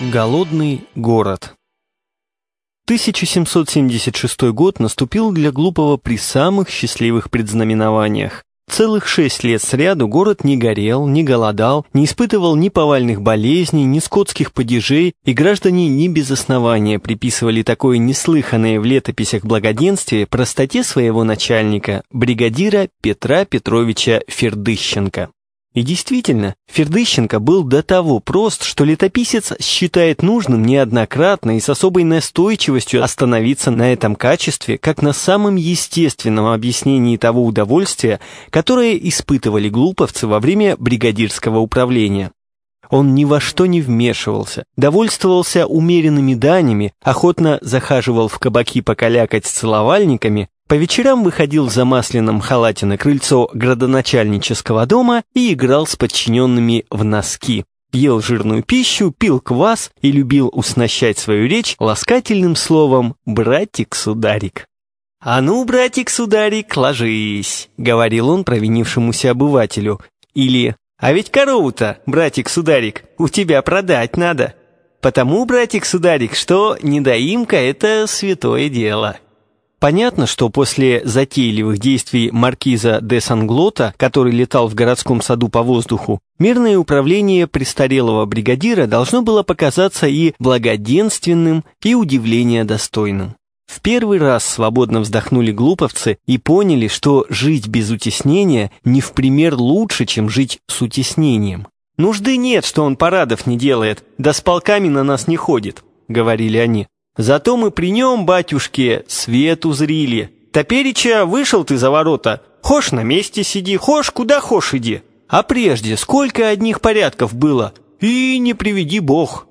Голодный город 1776 год наступил для Глупого при самых счастливых предзнаменованиях. Целых шесть лет сряду город не горел, не голодал, не испытывал ни повальных болезней, ни скотских падежей, и граждане не без основания приписывали такое неслыханное в летописях благоденствие простоте своего начальника, бригадира Петра Петровича Фердыщенко. И действительно, Фердыщенко был до того прост, что летописец считает нужным неоднократно и с особой настойчивостью остановиться на этом качестве, как на самом естественном объяснении того удовольствия, которое испытывали глуповцы во время бригадирского управления. Он ни во что не вмешивался, довольствовался умеренными данями, охотно захаживал в кабаки покалякать с целовальниками, по вечерам выходил в замасленном халате на крыльцо градоначальнического дома и играл с подчиненными в носки. Ел жирную пищу, пил квас и любил уснащать свою речь ласкательным словом «братик-сударик». «А ну, братик-сударик, ложись», — говорил он провинившемуся обывателю. Или «А ведь корову-то, братик-сударик, у тебя продать надо». Потому, братик-сударик, что недоимка — это святое дело. Понятно, что после затейливых действий маркиза де Санглота, который летал в городском саду по воздуху, мирное управление престарелого бригадира должно было показаться и благоденственным, и удивления достойным. В первый раз свободно вздохнули глуповцы и поняли, что жить без утеснения не в пример лучше, чем жить с утеснением. «Нужды нет, что он парадов не делает, да с полками на нас не ходит», — говорили они. Зато мы при нем, батюшке, свет узрили. Топереча вышел ты за ворота, хошь на месте сиди, хошь куда хошь иди. А прежде сколько одних порядков было, и не приведи бог.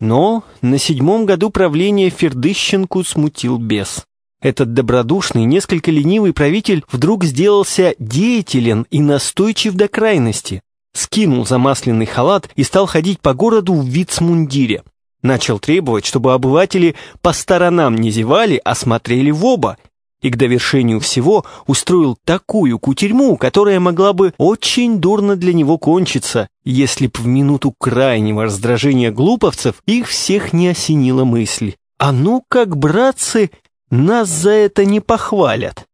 Но на седьмом году правления Фердыщенку смутил бес. Этот добродушный, несколько ленивый правитель вдруг сделался деятелен и настойчив до крайности. Скинул замасленный халат и стал ходить по городу в вицмундире. Начал требовать, чтобы обыватели по сторонам не зевали, а смотрели в оба, и к довершению всего устроил такую кутерьму, которая могла бы очень дурно для него кончиться, если б в минуту крайнего раздражения глуповцев их всех не осенила мысль. «А ну как, братцы, нас за это не похвалят!»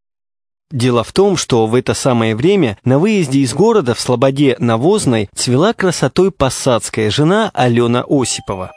Дело в том, что в это самое время на выезде из города в Слободе Навозной цвела красотой посадская жена Алена Осипова.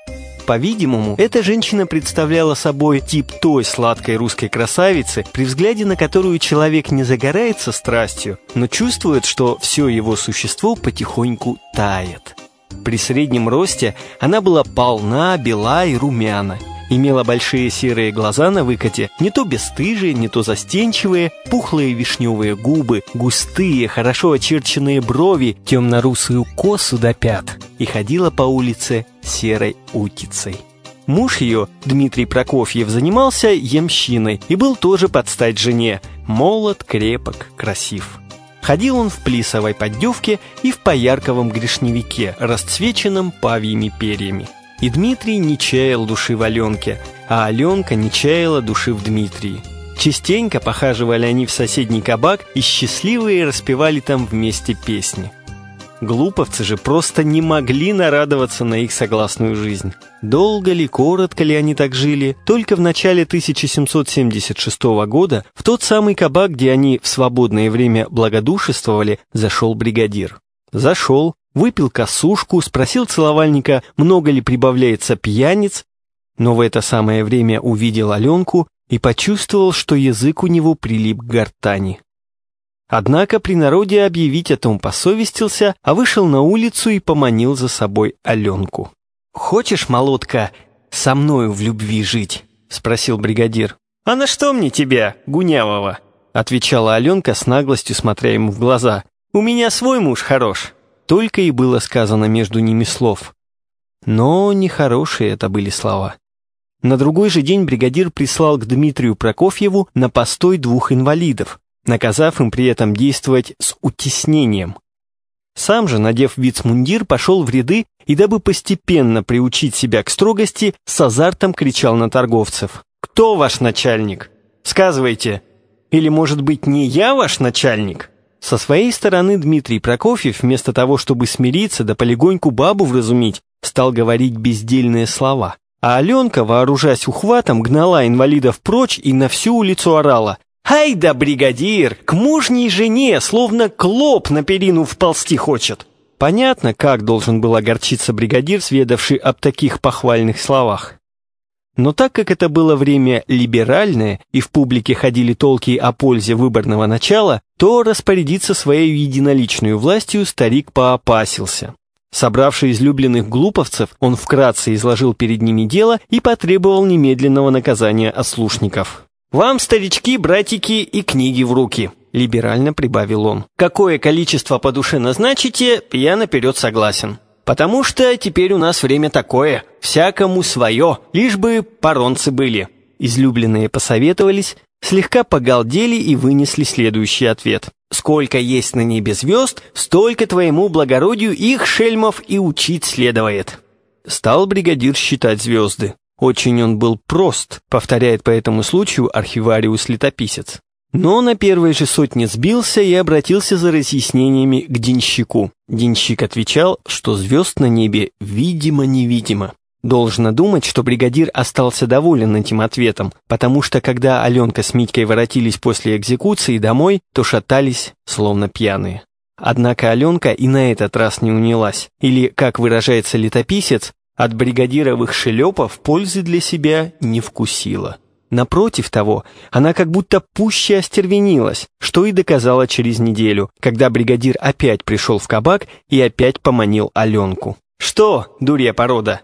По-видимому, эта женщина представляла собой тип той сладкой русской красавицы, при взгляде на которую человек не загорается страстью, но чувствует, что все его существо потихоньку тает. При среднем росте она была полна, бела и румяна – Имела большие серые глаза на выкате, не то бесстыжие, не то застенчивые, пухлые вишневые губы, густые, хорошо очерченные брови, темно-русую косу до пят и ходила по улице серой утицей. Муж ее, Дмитрий Прокофьев, занимался емщиной и был тоже под стать жене, молод, крепок, красив. Ходил он в плисовой поддевке и в поярковом грешневике, расцвеченном павьими перьями. И Дмитрий не чаял души в Аленке, а Аленка не чаяла души в Дмитрии. Частенько похаживали они в соседний кабак и счастливые распевали там вместе песни. Глуповцы же просто не могли нарадоваться на их согласную жизнь. Долго ли, коротко ли они так жили, только в начале 1776 года в тот самый кабак, где они в свободное время благодушествовали, зашел бригадир. Зашел, выпил косушку, спросил целовальника, много ли прибавляется пьяниц, но в это самое время увидел Аленку и почувствовал, что язык у него прилип к гортани. Однако при народе объявить о том посовестился, а вышел на улицу и поманил за собой Аленку. «Хочешь, молотка, со мною в любви жить?» — спросил бригадир. «А на что мне тебя, гунявого?» — отвечала Аленка с наглостью, смотря ему в глаза. «У меня свой муж хорош, только и было сказано между ними слов. Но нехорошие это были слова. На другой же день бригадир прислал к Дмитрию Прокофьеву на постой двух инвалидов, наказав им при этом действовать с утеснением. Сам же, надев вицмундир, пошел в ряды и, дабы постепенно приучить себя к строгости, с азартом кричал на торговцев. «Кто ваш начальник? Сказывайте! Или, может быть, не я ваш начальник?» Со своей стороны Дмитрий Прокофьев, вместо того, чтобы смириться да полегоньку бабу вразумить, стал говорить бездельные слова. А Аленка, вооружаясь ухватом, гнала инвалидов прочь и на всю улицу орала. «Ай да, бригадир! К мужней жене, словно клоп на перину вползти хочет!» Понятно, как должен был огорчиться бригадир, сведавший об таких похвальных словах. Но так как это было время либеральное, и в публике ходили толки о пользе выборного начала, то распорядиться своей единоличной властью старик поопасился. Собравший излюбленных глуповцев, он вкратце изложил перед ними дело и потребовал немедленного наказания ослушников. «Вам, старички, братики, и книги в руки», — либерально прибавил он. «Какое количество по душе назначите, я наперед согласен. Потому что теперь у нас время такое, всякому свое, лишь бы поронцы были». Излюбленные посоветовались, слегка погалдели и вынесли следующий ответ. «Сколько есть на небе звезд, столько твоему благородию их, шельмов, и учить следует». Стал бригадир считать звезды. Очень он был прост, повторяет по этому случаю архивариус-летописец. Но на первой же сотне сбился и обратился за разъяснениями к денщику. Денщик отвечал, что звезд на небе видимо-невидимо. Должно думать, что бригадир остался доволен этим ответом, потому что когда Аленка с Митькой воротились после экзекуции домой, то шатались, словно пьяные. Однако Аленка и на этот раз не унялась, или, как выражается летописец, от бригадировых шелепов пользы для себя не вкусила. Напротив того, она как будто пуще остервенилась, что и доказала через неделю, когда бригадир опять пришел в кабак и опять поманил Аленку. «Что, дурья порода,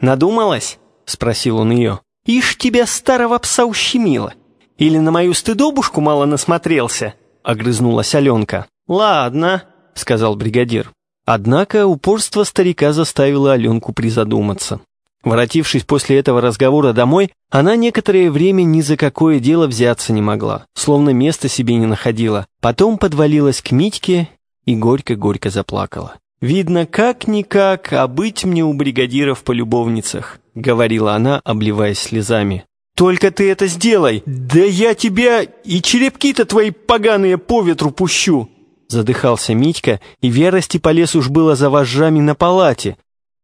надумалась?» — спросил он ее. «Ишь тебя старого пса ущемило. Или на мою стыдобушку мало насмотрелся?» — огрызнулась Аленка. «Ладно», — сказал бригадир. Однако упорство старика заставило Аленку призадуматься. Воротившись после этого разговора домой, она некоторое время ни за какое дело взяться не могла, словно места себе не находила. Потом подвалилась к Митьке и горько-горько заплакала. «Видно, как-никак, а быть мне у бригадиров по любовницах», — говорила она, обливаясь слезами. «Только ты это сделай! Да я тебя и черепки-то твои поганые по ветру пущу!» Задыхался Митька, и в ярости полез уж было за вожжами на палате,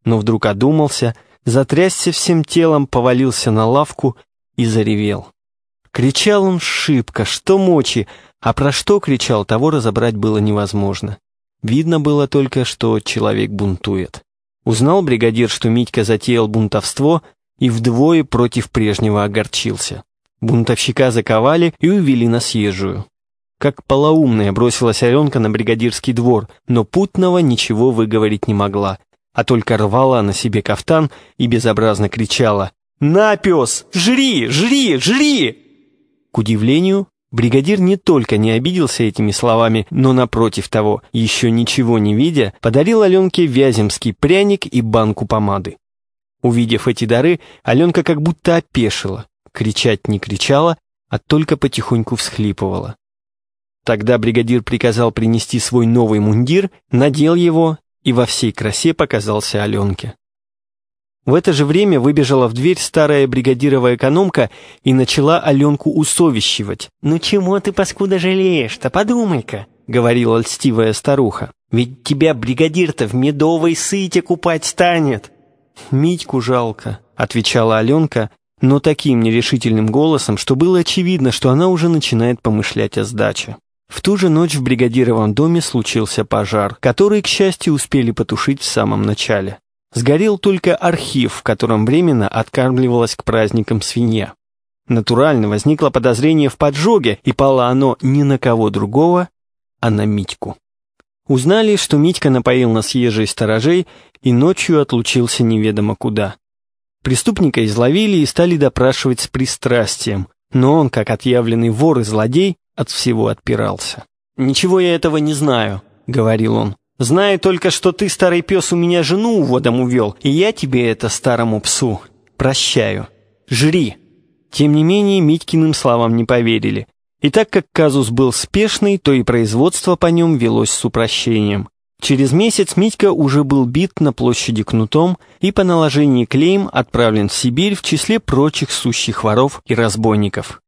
но вдруг одумался, затрясся всем телом, повалился на лавку и заревел. Кричал он шибко, что мочи, а про что кричал, того разобрать было невозможно. Видно было только, что человек бунтует. Узнал бригадир, что Митька затеял бунтовство, и вдвое против прежнего огорчился. Бунтовщика заковали и увели на съезжую. Как полоумная бросилась Аленка на бригадирский двор, но путного ничего выговорить не могла, а только рвала на себе кафтан и безобразно кричала «На, пес! Жри! Жри! Жри!» К удивлению, бригадир не только не обиделся этими словами, но, напротив того, еще ничего не видя, подарил Аленке вяземский пряник и банку помады. Увидев эти дары, Аленка как будто опешила, кричать не кричала, а только потихоньку всхлипывала. Тогда бригадир приказал принести свой новый мундир, надел его и во всей красе показался Аленке. В это же время выбежала в дверь старая бригадировая экономка и начала Аленку усовещивать. «Ну чему ты, паскуда, жалеешь-то? Подумай-ка!» — говорила льстивая старуха. «Ведь тебя бригадир-то в медовой сыте купать станет!» «Митьку жалко», — отвечала Аленка, но таким нерешительным голосом, что было очевидно, что она уже начинает помышлять о сдаче. В ту же ночь в бригадировом доме случился пожар, который, к счастью, успели потушить в самом начале. Сгорел только архив, в котором временно откармливалась к праздникам свинья. Натурально возникло подозрение в поджоге, и пало оно не на кого другого, а на Митьку. Узнали, что Митька напоил на съезжей сторожей и ночью отлучился неведомо куда. Преступника изловили и стали допрашивать с пристрастием, но он, как отъявленный вор и злодей, от всего отпирался. «Ничего я этого не знаю», — говорил он. «Знаю только, что ты, старый пес, у меня жену уводом увел, и я тебе это старому псу прощаю. Жри». Тем не менее, Митькиным словам не поверили. И так как казус был спешный, то и производство по нем велось с упрощением. Через месяц Митька уже был бит на площади кнутом и по наложении клейм отправлен в Сибирь в числе прочих сущих воров и разбойников.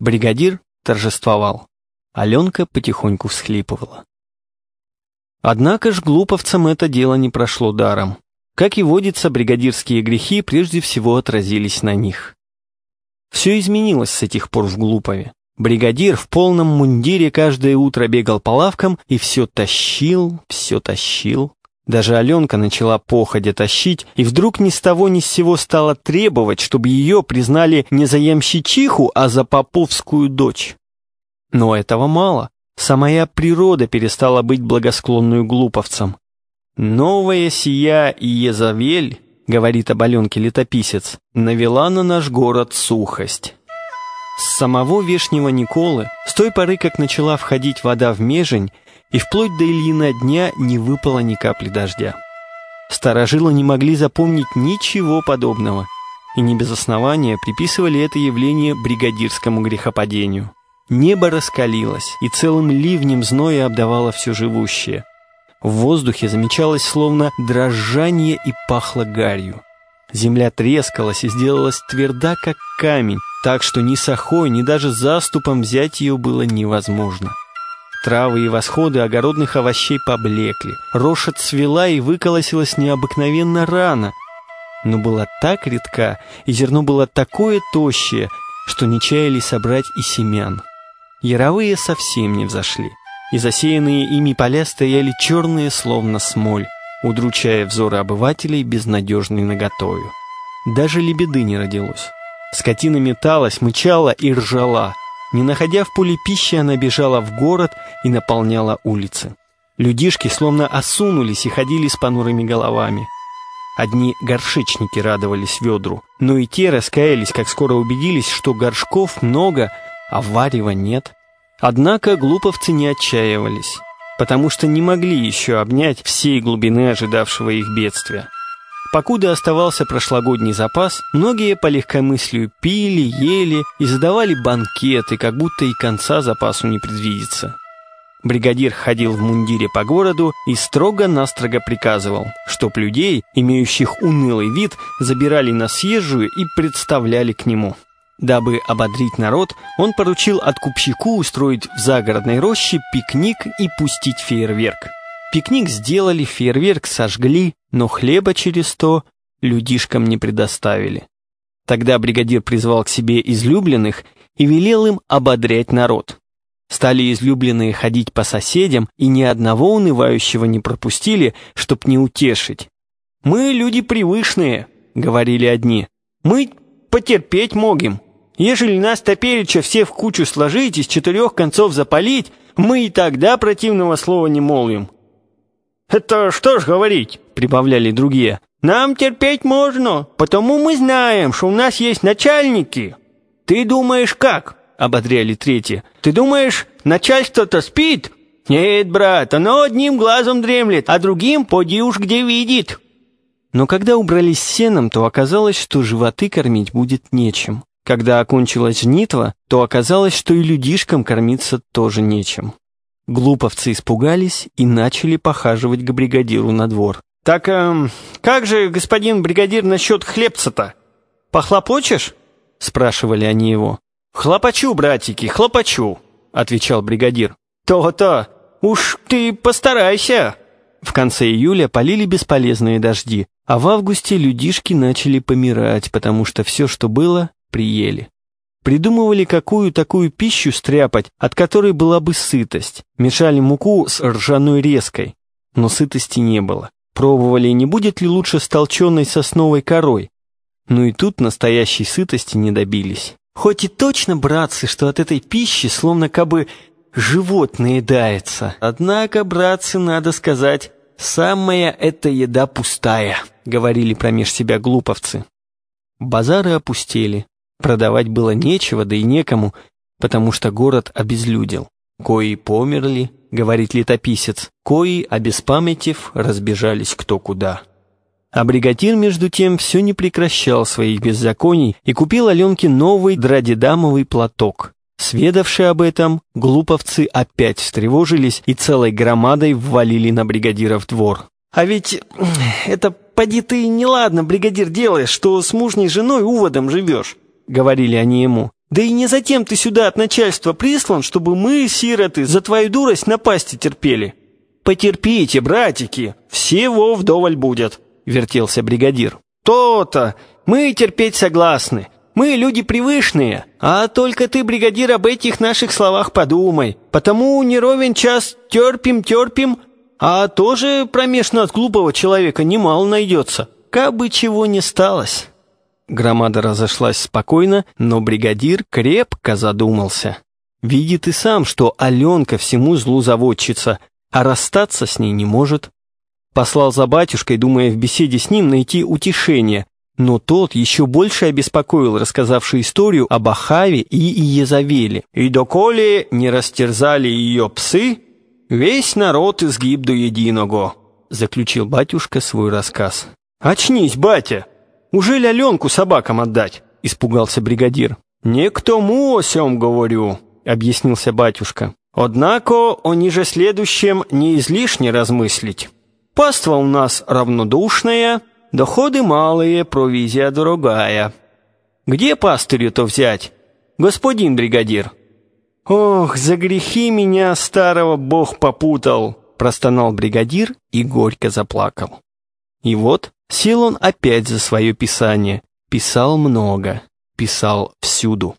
Бригадир торжествовал. Аленка потихоньку всхлипывала. Однако ж глуповцам это дело не прошло даром. Как и водится, бригадирские грехи прежде всего отразились на них. Все изменилось с этих пор в Глупове. Бригадир в полном мундире каждое утро бегал по лавкам и все тащил, все тащил. Даже Аленка начала походя тащить, и вдруг ни с того ни с сего стала требовать, чтобы ее признали не за ямщичиху, а за поповскую дочь. Но этого мало. Самая природа перестала быть благосклонную глуповцам. «Новая сия Езавель», — говорит об Аленке летописец, — «навела на наш город сухость». С самого Вешнего Николы, с той поры, как начала входить вода в Межень, и вплоть до Ильина дня не выпало ни капли дождя. Старожилы не могли запомнить ничего подобного, и не без основания приписывали это явление бригадирскому грехопадению. Небо раскалилось, и целым ливнем зноя обдавало все живущее. В воздухе замечалось словно дрожание и пахло гарью. Земля трескалась и сделалась тверда, как камень, так что ни сахой, ни даже заступом взять ее было невозможно. Травы и восходы огородных овощей поблекли, рожь отцвела и выколосилась необыкновенно рано, но была так редка, и зерно было такое тощее, что не чаяли собрать и семян. Яровые совсем не взошли, и засеянные ими поля стояли черные, словно смоль, удручая взоры обывателей безнадежной наготою. Даже лебеды не родилось. Скотина металась, мычала и ржала. Не находя в поле пищи, она бежала в город и наполняла улицы. Людишки словно осунулись и ходили с понурыми головами. Одни горшечники радовались ведру, но и те раскаялись, как скоро убедились, что горшков много, а варева нет. Однако глуповцы не отчаивались, потому что не могли еще обнять всей глубины ожидавшего их бедствия. Покуда оставался прошлогодний запас, многие по легкомыслию пили, ели и задавали банкеты, как будто и конца запасу не предвидится. Бригадир ходил в мундире по городу и строго-настрого приказывал, чтоб людей, имеющих унылый вид, забирали на съезжую и представляли к нему. Дабы ободрить народ, он поручил откупщику устроить в загородной роще пикник и пустить фейерверк. Пикник сделали, фейерверк сожгли, но хлеба через то людишкам не предоставили. Тогда бригадир призвал к себе излюбленных и велел им ободрять народ. Стали излюбленные ходить по соседям, и ни одного унывающего не пропустили, чтоб не утешить. «Мы люди привычные», — говорили одни. «Мы потерпеть могем. Ежели нас топереча все в кучу сложить и с четырех концов запалить, мы и тогда противного слова не молвим. «Это что ж говорить?» — прибавляли другие. «Нам терпеть можно, потому мы знаем, что у нас есть начальники». «Ты думаешь, как?» — ободряли третьи. «Ты думаешь, начальство-то спит?» «Нет, брат, оно одним глазом дремлет, а другим поди уж где видит». Но когда убрались сеном, то оказалось, что животы кормить будет нечем. Когда окончилась жнитва, то оказалось, что и людишкам кормиться тоже нечем. Глуповцы испугались и начали похаживать к бригадиру на двор. «Так, эм, как же, господин бригадир, насчет хлебца-то? Похлопочешь?» — спрашивали они его. «Хлопочу, братики, хлопочу», — отвечал бригадир. «То-то, уж ты постарайся». В конце июля полили бесполезные дожди, а в августе людишки начали помирать, потому что все, что было, приели. Придумывали, какую такую пищу стряпать, от которой была бы сытость. Мешали муку с ржаной резкой, но сытости не было. Пробовали, не будет ли лучше с толченой сосновой корой. Но и тут настоящей сытости не добились. Хоть и точно, братцы, что от этой пищи словно кабы живот наедается. Однако, братцы, надо сказать, самая эта еда пустая, говорили промеж себя глуповцы. Базары опустели. Продавать было нечего, да и некому, потому что город обезлюдил. Кои померли, говорит летописец, кои, обеспамятив, разбежались кто куда. А бригадир, между тем, все не прекращал своих беззаконий и купил Аленке новый драдидамовый платок. Сведавшие об этом, глуповцы опять встревожились и целой громадой ввалили на бригадира в двор. «А ведь это поди ты неладно, бригадир, делаешь, что с мужней женой уводом живешь. — говорили они ему. «Да и не затем ты сюда от начальства прислан, чтобы мы, сироты, за твою дурость напасти терпели. Потерпите, братики, всего вдоволь будет. вертелся бригадир. «То-то! Мы терпеть согласны. Мы люди привычные. А только ты, бригадир, об этих наших словах подумай. Потому не ровен час терпим, терпим, а тоже промежно от глупого человека немало найдется. Как бы чего не сталось». Громада разошлась спокойно, но бригадир крепко задумался. Видит и сам, что Аленка всему злу заводчица, а расстаться с ней не может. Послал за батюшкой, думая в беседе с ним найти утешение, но тот еще больше обеспокоил, рассказавший историю об Ахаве и Иезавеле. «И доколе не растерзали ее псы, весь народ изгиб до единого», заключил батюшка свой рассказ. «Очнись, батя!» Ужели Аленку собакам отдать?» — испугался бригадир. «Не к тому о сём говорю», — объяснился батюшка. «Однако о ниже следующем не излишне размыслить. Паства у нас равнодушная, доходы малые, провизия дорогая. Где пастырю-то взять, господин бригадир?» «Ох, за грехи меня, старого, бог попутал!» — простонал бригадир и горько заплакал. И вот Сел он опять за свое писание. Писал много, писал всюду.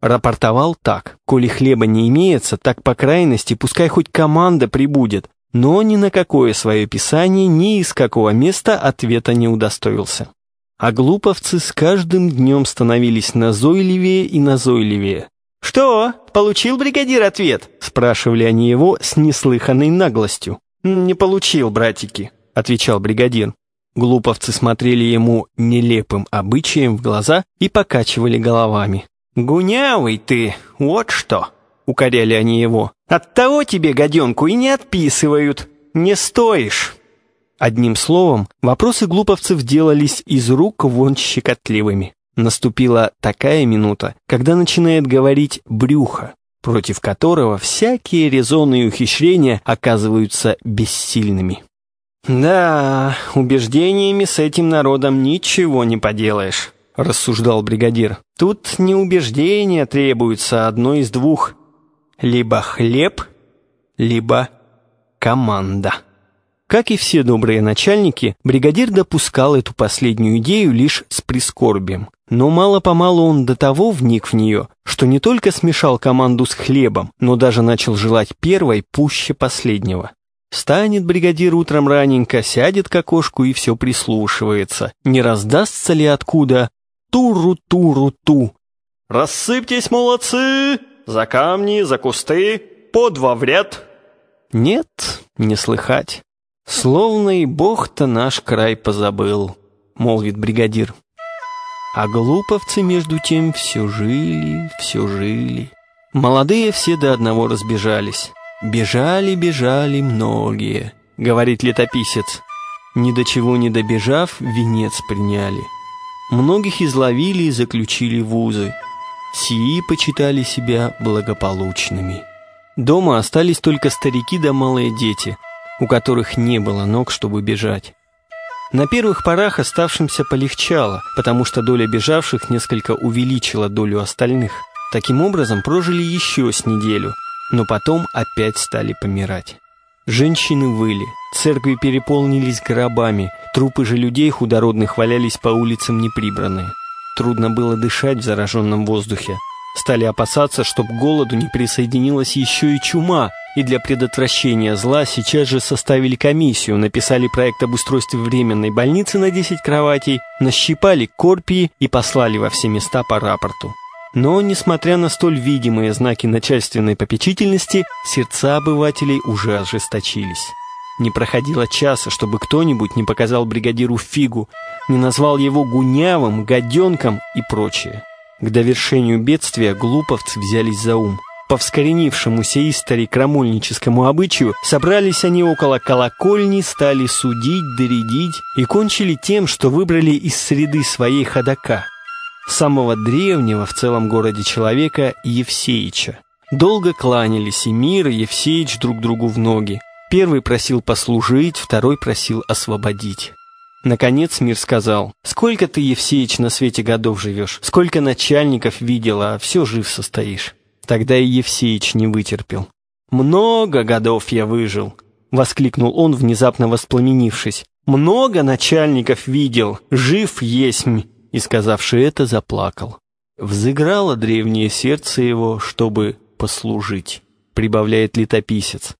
Рапортовал так, коли хлеба не имеется, так по крайности пускай хоть команда прибудет, но ни на какое свое писание ни из какого места ответа не удостоился. А глуповцы с каждым днем становились назойливее и назойливее. «Что, получил бригадир ответ?» — спрашивали они его с неслыханной наглостью. «Не получил, братики», — отвечал бригадир. Глуповцы смотрели ему нелепым обычаем в глаза и покачивали головами. «Гунявый ты, вот что!» — укоряли они его. «Оттого тебе, гаденку, и не отписывают. Не стоишь!» Одним словом, вопросы глуповцев делались из рук вон щекотливыми. Наступила такая минута, когда начинает говорить брюхо, против которого всякие резоны и ухищрения оказываются бессильными. «Да, убеждениями с этим народом ничего не поделаешь», — рассуждал бригадир. «Тут не убеждения требуются, одно из двух. Либо хлеб, либо команда». Как и все добрые начальники, бригадир допускал эту последнюю идею лишь с прискорбием. Но мало-помалу он до того вник в нее, что не только смешал команду с хлебом, но даже начал желать первой пуще последнего. Встанет бригадир утром раненько, сядет к окошку и все прислушивается. Не раздастся ли откуда «туру-туру-ту»? «Рассыпьтесь, молодцы! За камни, за кусты, по два в ряд!» Нет, не слыхать. Словно и бог-то наш край позабыл, молвит бригадир. А глуповцы между тем все жили, все жили. Молодые все до одного разбежались. «Бежали, бежали многие», — говорит летописец. «Ни до чего не добежав, венец приняли. Многих изловили и заключили в узы. Сии почитали себя благополучными. Дома остались только старики да малые дети, у которых не было ног, чтобы бежать. На первых порах оставшимся полегчало, потому что доля бежавших несколько увеличила долю остальных. Таким образом, прожили еще с неделю, но потом опять стали помирать. Женщины выли, церкви переполнились гробами, трупы же людей худородных валялись по улицам неприбранные. Трудно было дышать в зараженном воздухе. Стали опасаться, чтоб к голоду не присоединилась еще и чума, и для предотвращения зла сейчас же составили комиссию, написали проект об устройстве временной больницы на 10 кроватей, нащипали корпии и послали во все места по рапорту. Но, несмотря на столь видимые знаки начальственной попечительности, сердца обывателей уже ожесточились. Не проходило часа, чтобы кто-нибудь не показал бригадиру фигу, не назвал его гунявым, гаденком и прочее. К довершению бедствия глуповцы взялись за ум. По вскоренившемуся истори крамольническому обычаю собрались они около колокольни, стали судить, доредить и кончили тем, что выбрали из среды своей ходока – самого древнего в целом городе человека Евсеича. Долго кланялись и Мир, и Евсеич друг другу в ноги. Первый просил послужить, второй просил освободить. Наконец Мир сказал, «Сколько ты, Евсеич, на свете годов живешь? Сколько начальников видел, а все жив состоишь?» Тогда и Евсеич не вытерпел. «Много годов я выжил!» — воскликнул он, внезапно воспламенившись. Много начальников видел, жив есмь!» И, сказавши это, заплакал. «Взыграло древнее сердце его, чтобы послужить», — прибавляет летописец.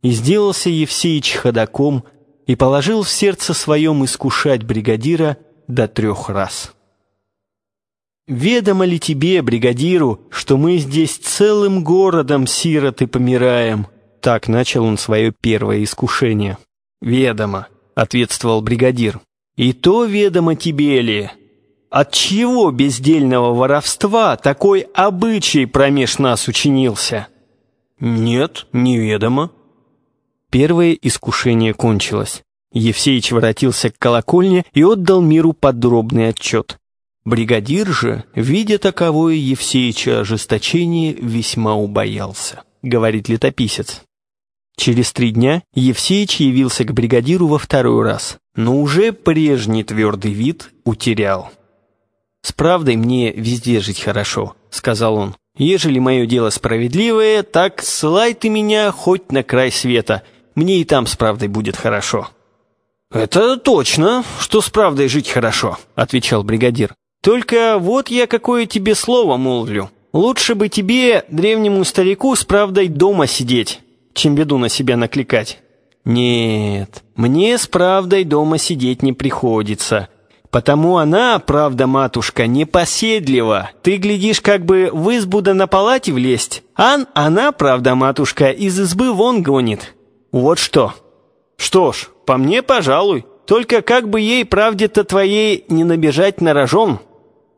«И сделался Евсеич ходаком и положил в сердце своем искушать бригадира до трех раз». «Ведомо ли тебе, бригадиру, что мы здесь целым городом сироты помираем?» Так начал он свое первое искушение. «Ведомо», — ответствовал бригадир. «И то ведомо тебе ли? От чего бездельного воровства такой обычай промеж нас учинился?» «Нет, неведомо». Первое искушение кончилось. Евсеич воротился к колокольне и отдал миру подробный отчет. Бригадир же, видя таковое Евсеича ожесточение, весьма убоялся, говорит летописец. Через три дня Евсеич явился к бригадиру во второй раз, но уже прежний твердый вид утерял. «С правдой мне везде жить хорошо», — сказал он. «Ежели мое дело справедливое, так ссылай ты меня хоть на край света, мне и там с правдой будет хорошо». «Это точно, что с правдой жить хорошо», — отвечал бригадир. «Только вот я какое тебе слово молвлю. Лучше бы тебе, древнему старику, с правдой дома сидеть, чем беду на себя накликать. Нет, мне с правдой дома сидеть не приходится. Потому она, правда, матушка, непоседлива. Ты глядишь, как бы в избу да на палате влезть. Ан, она, правда, матушка, из избы вон гонит. Вот что. Что ж, по мне, пожалуй. Только как бы ей, правде-то твоей, не набежать на рожон.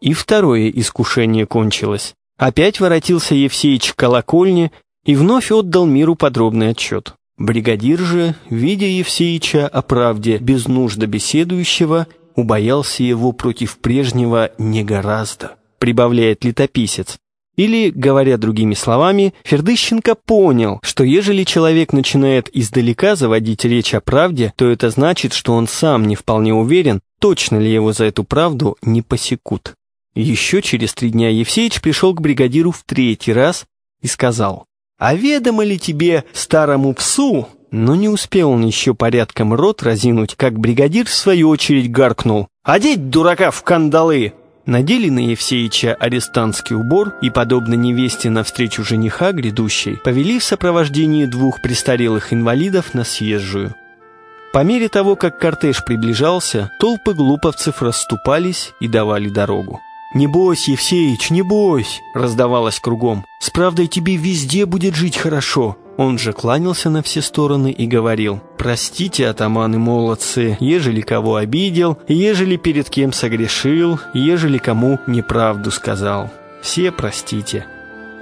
И второе искушение кончилось. Опять воротился Евсеич к колокольне и вновь отдал миру подробный отчет. Бригадир же, видя Евсеича о правде без нужда беседующего, убоялся его против прежнего не гораздо, прибавляет летописец. Или, говоря другими словами, Фердыщенко понял, что ежели человек начинает издалека заводить речь о правде, то это значит, что он сам не вполне уверен, точно ли его за эту правду не посекут. Еще через три дня Евсеич пришел к бригадиру в третий раз и сказал, «А ведомо ли тебе, старому псу?» Но не успел он еще порядком рот разинуть, как бригадир в свою очередь гаркнул. «Одеть дурака в кандалы!» Надели на Евсеича арестантский убор и, подобно невесте навстречу жениха грядущей, повели в сопровождении двух престарелых инвалидов на съезжую. По мере того, как кортеж приближался, толпы глуповцев расступались и давали дорогу. «Не бойся, Евсеич, не бойся!» — раздавалось кругом. «С правдой тебе везде будет жить хорошо!» Он же кланялся на все стороны и говорил, «Простите, атаманы молодцы, ежели кого обидел, ежели перед кем согрешил, ежели кому неправду сказал. Все простите».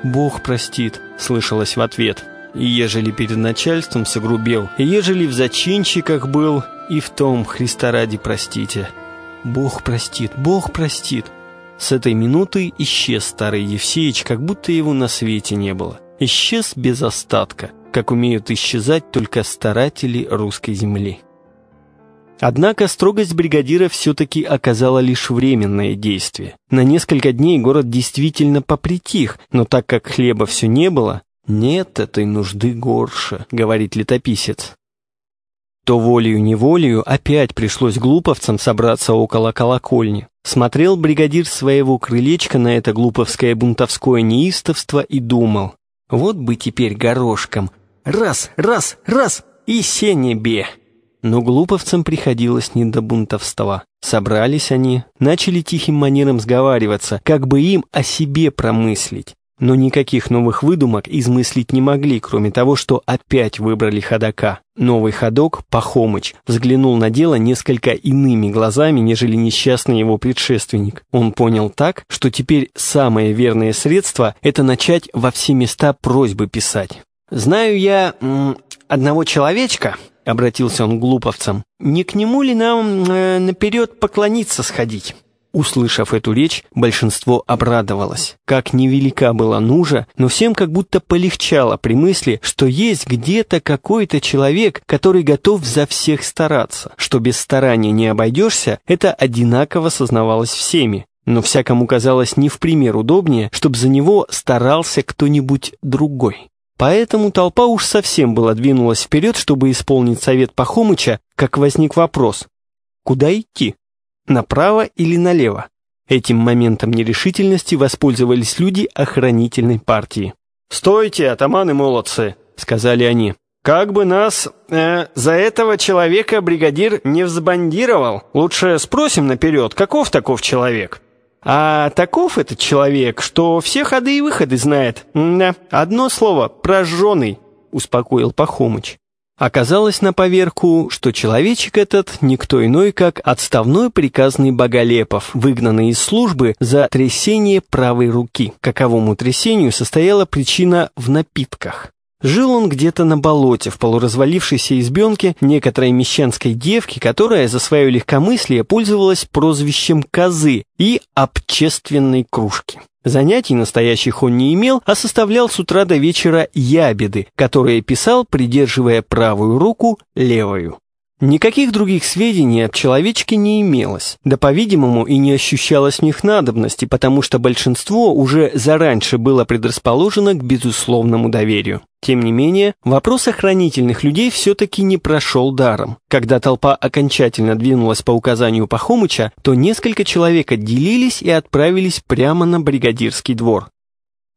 «Бог простит», — слышалось в ответ. «И ежели перед начальством согрубел, ежели в зачинщиках был, и в том Христа ради простите». «Бог простит, Бог простит», с этой минуты исчез старый Евсеич, как будто его на свете не было. Исчез без остатка, как умеют исчезать только старатели русской земли. Однако строгость бригадира все-таки оказала лишь временное действие. На несколько дней город действительно попритих, но так как хлеба все не было, «Нет этой нужды горше», — говорит летописец то волею-неволею опять пришлось глуповцам собраться около колокольни. Смотрел бригадир своего крылечка на это глуповское бунтовское неистовство и думал, вот бы теперь горошком, раз, раз, раз, и сенебе. Но глуповцам приходилось не до бунтовства. Собрались они, начали тихим манером сговариваться, как бы им о себе промыслить. Но никаких новых выдумок измыслить не могли, кроме того, что опять выбрали ходока. Новый ходок, Пахомыч, взглянул на дело несколько иными глазами, нежели несчастный его предшественник. Он понял так, что теперь самое верное средство – это начать во все места просьбы писать. «Знаю я одного человечка», — обратился он к глуповцам, — «не к нему ли нам э, наперед поклониться сходить?» Услышав эту речь, большинство обрадовалось. Как невелика была нужа, но всем как будто полегчало при мысли, что есть где-то какой-то человек, который готов за всех стараться. Что без старания не обойдешься, это одинаково сознавалось всеми. Но всякому казалось не в пример удобнее, чтобы за него старался кто-нибудь другой. Поэтому толпа уж совсем была двинулась вперед, чтобы исполнить совет Пахомыча, как возник вопрос. Куда идти? Направо или налево? Этим моментом нерешительности воспользовались люди охранительной партии. «Стойте, атаманы-молодцы!» — сказали они. «Как бы нас э, за этого человека бригадир не взбандировал, лучше спросим наперед, каков таков человек?» А таков этот человек, что все ходы и выходы знает. Да, одно слово, прожженный, успокоил Пахомыч. Оказалось на поверку, что человечек этот никто иной, как отставной приказный Боголепов, выгнанный из службы за трясение правой руки. Каковому трясению состояла причина в напитках. Жил он где-то на болоте, в полуразвалившейся избенке некоторой мещанской девки, которая за свое легкомыслие пользовалась прозвищем «козы» и «общественной кружки». Занятий настоящих он не имел, а составлял с утра до вечера ябеды, которые писал, придерживая правую руку левую. Никаких других сведений об человечке не имелось, да, по-видимому, и не ощущалось в них надобности, потому что большинство уже зараньше было предрасположено к безусловному доверию. Тем не менее, вопрос охранительных людей все-таки не прошел даром. Когда толпа окончательно двинулась по указанию Пахомыча, то несколько человек отделились и отправились прямо на бригадирский двор.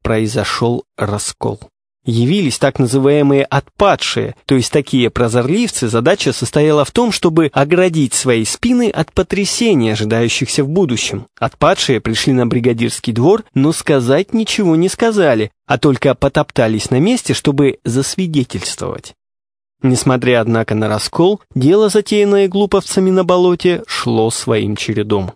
Произошел раскол. Явились так называемые «отпадшие», то есть такие прозорливцы, задача состояла в том, чтобы оградить свои спины от потрясений, ожидающихся в будущем. Отпадшие пришли на бригадирский двор, но сказать ничего не сказали, а только потоптались на месте, чтобы засвидетельствовать. Несмотря, однако, на раскол, дело, затеянное глуповцами на болоте, шло своим чередом.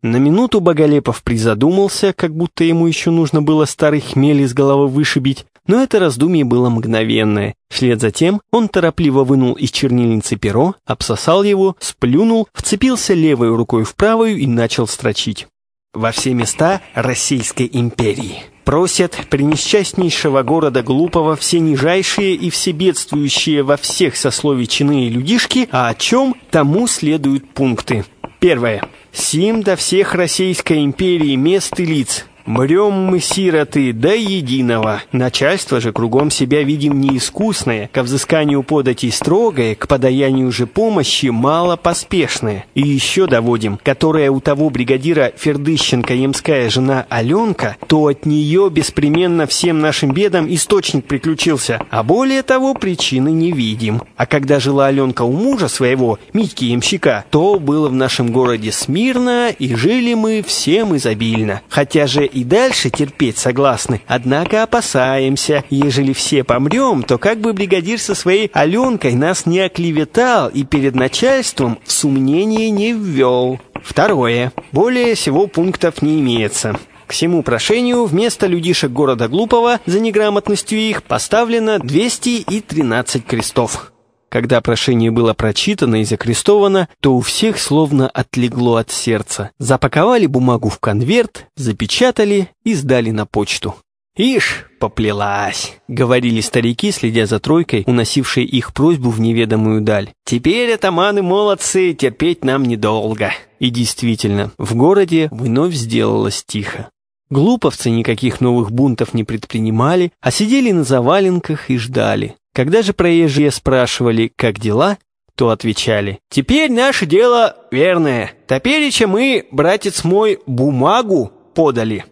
На минуту Боголепов призадумался, как будто ему еще нужно было старый хмель из головы вышибить, но это раздумье было мгновенное. Вслед за тем он торопливо вынул из чернильницы перо, обсосал его, сплюнул, вцепился левой рукой в правую и начал строчить. «Во все места Российской империи просят пренесчастнейшего города Глупого все нижайшие и все бедствующие во всех сословий чины и людишки, а о чем тому следуют пункты. Первое. Сим до всех Российской империи мест и лиц, Мрем мы, сироты, до единого. Начальство же кругом себя видим неискусное, ко взысканию податей строгое, к подаянию же помощи мало поспешное. И еще доводим, которая у того бригадира Фердыщенко емская жена Аленка, то от нее беспременно всем нашим бедам источник приключился, а более того причины не видим. А когда жила Аленка у мужа своего, Митьки Ямщика, то было в нашем городе смирно, и жили мы всем изобильно. Хотя же и дальше терпеть согласны, однако опасаемся, ежели все помрем, то как бы бригадир со своей Аленкой нас не оклеветал и перед начальством в сомнение не ввел. Второе. Более всего пунктов не имеется. К всему прошению вместо людишек города Глупого за неграмотностью их поставлено 213 крестов. Когда прошение было прочитано и закрестовано, то у всех словно отлегло от сердца. Запаковали бумагу в конверт, запечатали и сдали на почту. «Ишь, поплелась», — говорили старики, следя за тройкой, уносившей их просьбу в неведомую даль. «Теперь атаманы молодцы, терпеть нам недолго». И действительно, в городе вновь сделалось тихо. Глуповцы никаких новых бунтов не предпринимали, а сидели на заваленках и ждали. Когда же проезжие спрашивали, как дела, то отвечали, «Теперь наше дело верное. Топереча мы, братец мой, бумагу подали».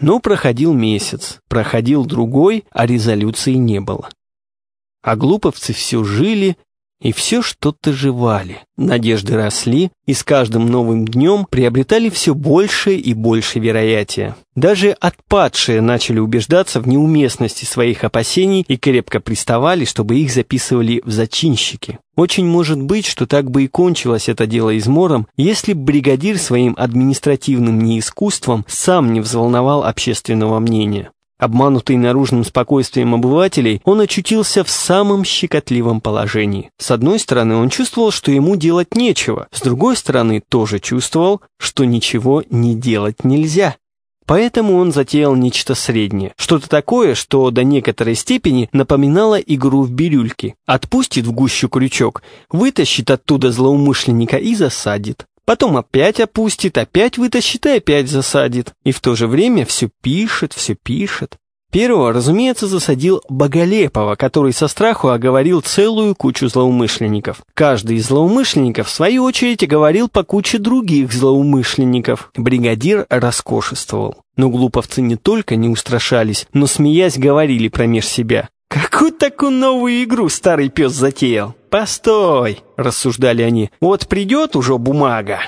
Ну, проходил месяц, проходил другой, а резолюции не было. А глуповцы все жили и все что-то жевали. Надежды росли, и с каждым новым днем приобретали все больше и больше вероятия. Даже отпадшие начали убеждаться в неуместности своих опасений и крепко приставали, чтобы их записывали в зачинщики. Очень может быть, что так бы и кончилось это дело измором, если бы бригадир своим административным неискусством сам не взволновал общественного мнения. Обманутый наружным спокойствием обывателей, он очутился в самом щекотливом положении. С одной стороны, он чувствовал, что ему делать нечего, с другой стороны, тоже чувствовал, что ничего не делать нельзя. Поэтому он затеял нечто среднее, что-то такое, что до некоторой степени напоминало игру в бирюльки. Отпустит в гущу крючок, вытащит оттуда злоумышленника и засадит. Потом опять опустит, опять вытащит и опять засадит. И в то же время все пишет, все пишет. Первого, разумеется, засадил Боголепова, который со страху оговорил целую кучу злоумышленников. Каждый из злоумышленников, в свою очередь, оговорил по куче других злоумышленников. Бригадир роскошествовал. Но глуповцы не только не устрашались, но, смеясь, говорили промеж себя. «Какую такую новую игру старый пес затеял? Постой!» — рассуждали они. «Вот придет уже бумага,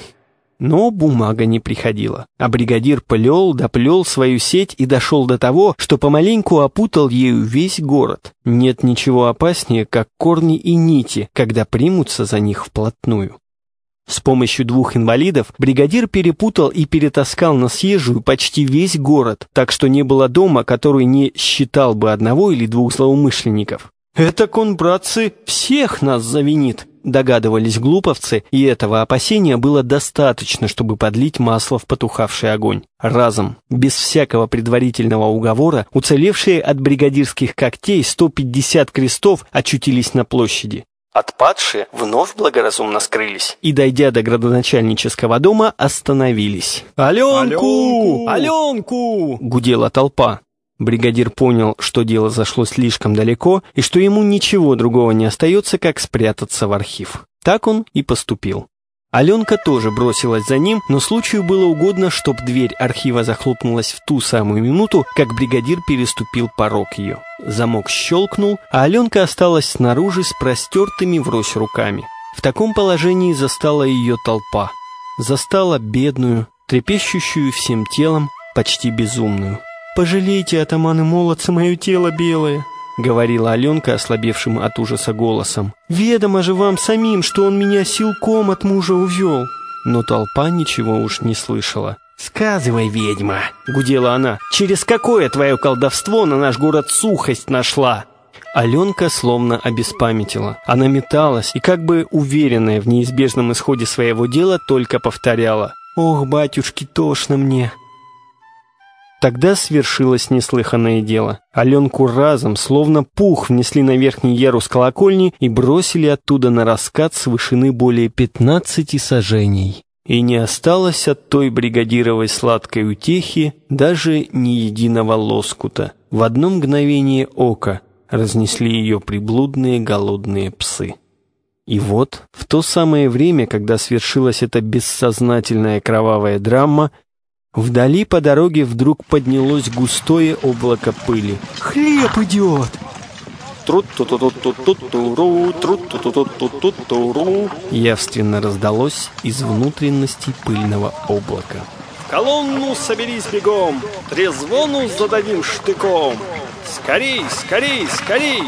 но бумага не приходила, а бригадир плел, доплел свою сеть и дошел до того, что помаленьку опутал ею весь город. Нет ничего опаснее, как корни и нити, когда примутся за них вплотную. С помощью двух инвалидов бригадир перепутал и перетаскал на съезжую почти весь город, так что не было дома, который не считал бы одного или двух злоумышленников. «Это он, братцы, всех нас завинит», догадывались глуповцы, и этого опасения было достаточно, чтобы подлить масло в потухавший огонь. Разом, без всякого предварительного уговора, уцелевшие от бригадирских когтей 150 крестов очутились на площади. Отпадшие вновь благоразумно скрылись и, дойдя до градоначальнического дома, остановились. «Аленку! Аленку!», Аленку! гудела толпа. Бригадир понял, что дело зашло слишком далеко и что ему ничего другого не остается, как спрятаться в архив. Так он и поступил. Аленка тоже бросилась за ним, но случаю было угодно, чтоб дверь архива захлопнулась в ту самую минуту, как бригадир переступил порог ее. Замок щелкнул, а Аленка осталась снаружи с простертыми врозь руками. В таком положении застала ее толпа. Застала бедную, трепещущую всем телом, почти безумную. «Пожалейте, атаманы молодца, мое тело белое», — говорила Аленка, ослабевшим от ужаса голосом. «Ведомо же вам самим, что он меня силком от мужа увел». Но толпа ничего уж не слышала. «Сказывай, ведьма!» — гудела она. «Через какое твое колдовство на наш город сухость нашла?» Аленка словно обеспамятила. Она металась и, как бы уверенная в неизбежном исходе своего дела, только повторяла. «Ох, батюшки, тошно мне!» Тогда свершилось неслыханное дело. Аленку разом, словно пух, внесли на верхний ярус колокольни и бросили оттуда на раскат с вышины более пятнадцати сажений. И не осталось от той бригадировой сладкой утехи даже ни единого лоскута. В одно мгновение ока разнесли ее приблудные голодные псы. И вот, в то самое время, когда свершилась эта бессознательная кровавая драма, Вдали по дороге вдруг поднялось густое облако пыли. «Хлеб идет!» Явственно раздалось из внутренности пыльного облака. «В колонну соберись бегом! Трезвону зададим штыком! Скорей, скорей, скорей!»